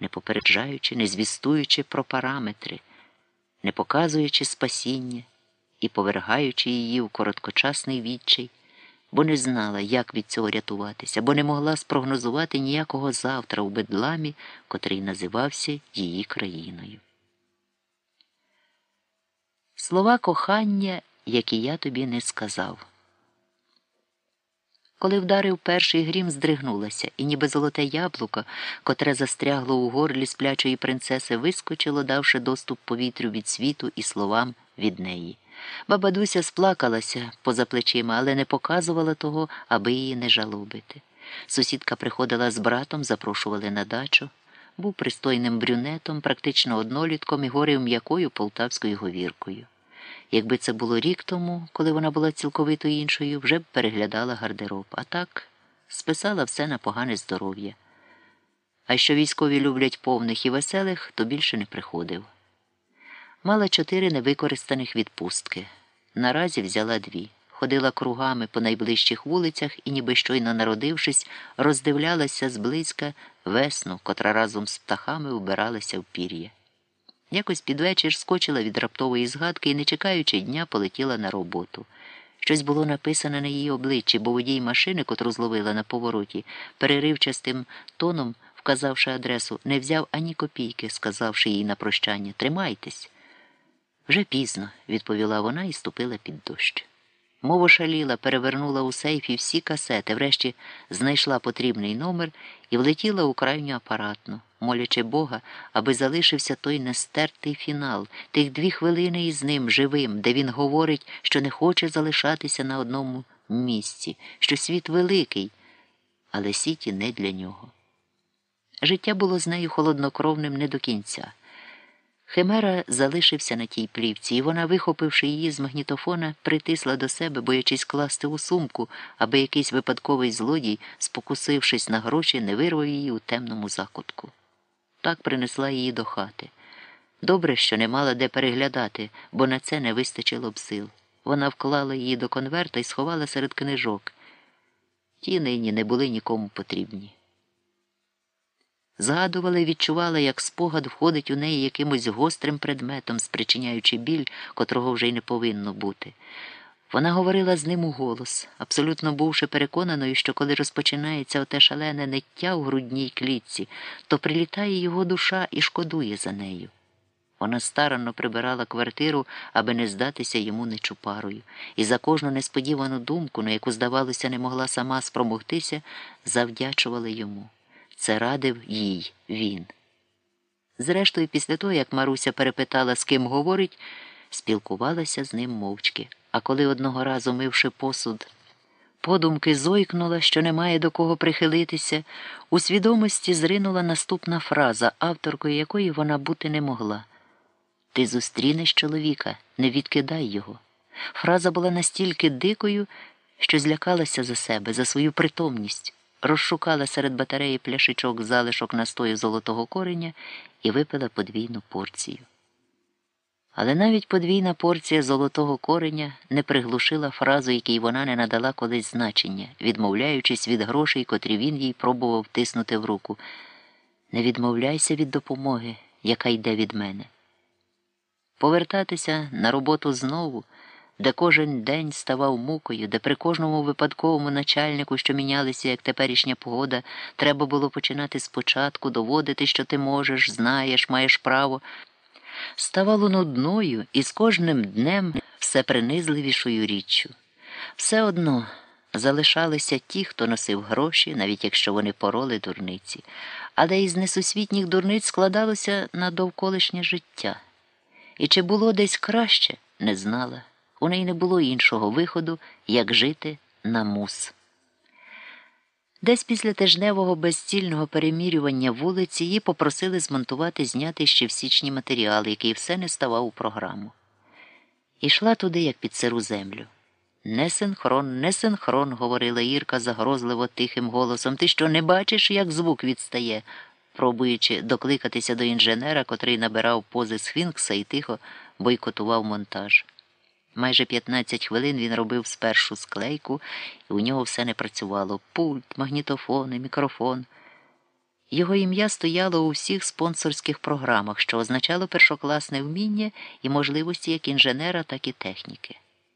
не попереджаючи, не звістуючи про параметри, не показуючи спасіння і повергаючи її у короткочасний відчай, бо не знала, як від цього рятуватися, бо не могла спрогнозувати ніякого завтра у бедламі, котрий називався її країною. Слова кохання, які я тобі не сказав. Коли вдарив перший грім, здригнулася, і ніби золоте яблуко, котре застрягло у горлі сплячої принцеси, вискочило, давши доступ повітрю від світу і словам від неї. Баба Дуся сплакалася поза плечима, але не показувала того, аби її не жалобити. Сусідка приходила з братом, запрошували на дачу. Був пристойним брюнетом, практично однолітком і горів м'якою полтавською говіркою. Якби це було рік тому, коли вона була цілковито іншою, вже б переглядала гардероб, а так списала все на погане здоров'я. А що військові люблять повних і веселих, то більше не приходив. Мала чотири невикористаних відпустки. Наразі взяла дві. Ходила кругами по найближчих вулицях і, ніби щойно народившись, роздивлялася зблизька весну, котра разом з птахами вбиралася в пір'я. Якось під вечір скочила від раптової згадки і, не чекаючи дня, полетіла на роботу. Щось було написане на її обличчі, бо водій машини, котру зловила на повороті, переривчастим тоном, вказавши адресу, не взяв ані копійки, сказавши їй на прощання Тримайтесь. Вже пізно, відповіла вона і ступила під дощ. Мова шаліла, перевернула у сейфі всі касети, врешті знайшла потрібний номер і влетіла у крайню апаратну, молячи Бога, аби залишився той нестертий фінал, тих дві хвилини із ним живим, де він говорить, що не хоче залишатися на одному місці, що світ великий, але сіті не для нього. Життя було з нею холоднокровним не до кінця. Химера залишився на тій плівці, і вона, вихопивши її з магнітофона, притисла до себе, боячись класти у сумку, аби якийсь випадковий злодій, спокусившись на гроші, не вирвав її у темному закутку. Так принесла її до хати. Добре, що не мала де переглядати, бо на це не вистачило б сил. Вона вклала її до конверта і сховала серед книжок. Ті нині не були нікому потрібні. Згадувала і відчувала, як спогад входить у неї якимось гострим предметом, спричиняючи біль, котрого вже й не повинно бути. Вона говорила з ним у голос, абсолютно бувши переконаною, що коли розпочинається оте шалене ниття у грудній клітці, то прилітає його душа і шкодує за нею. Вона старанно прибирала квартиру, аби не здатися йому нечупарою, і за кожну несподівану думку, на яку, здавалося, не могла сама спромогтися, завдячувала йому. Це радив їй він. Зрештою, після того, як Маруся перепитала, з ким говорить, спілкувалася з ним мовчки, а коли одного разу, мивши посуд, подумки зойкнула, що немає до кого прихилитися, у свідомості зринула наступна фраза, авторкою якої вона бути не могла. Ти зустрінеш чоловіка, не відкидай його. Фраза була настільки дикою, що злякалася за себе, за свою притомність розшукала серед батареї пляшечок залишок настою золотого кореня і випила подвійну порцію. Але навіть подвійна порція золотого кореня не приглушила фразу, якій вона не надала колись значення, відмовляючись від грошей, котрі він їй пробував тиснути в руку. Не відмовляйся від допомоги, яка йде від мене. Повертатися на роботу знову де кожен день ставав мукою, де при кожному випадковому начальнику, що мінялися, як теперішня погода, треба було починати спочатку, доводити, що ти можеш, знаєш, маєш право, ставало нудною і з кожним днем все принизливішою річчю. Все одно залишалися ті, хто носив гроші, навіть якщо вони пороли дурниці, але із несусвітніх дурниць складалося на довколишнє життя. І чи було десь краще, не знала. У неї не було іншого виходу, як жити на мус. Десь після тижневого безцільного перемірювання вулиці її попросили змонтувати зняти ще в січні матеріал, який все не ставав у програму. Ішла туди, як під сиру землю. Не синхрон, не синхрон, говорила Ірка загрозливо тихим голосом. Ти що не бачиш, як звук відстає, пробуючи докликатися до інженера, котрий набирав пози сфінкса і тихо бойкотував монтаж. Майже 15 хвилин він робив спершу склейку, і у нього все не працювало пульт, магнітофони, мікрофон. Його ім'я стояло у всіх спонсорських програмах, що означало першокласне вміння і можливості як інженера, так і техніки.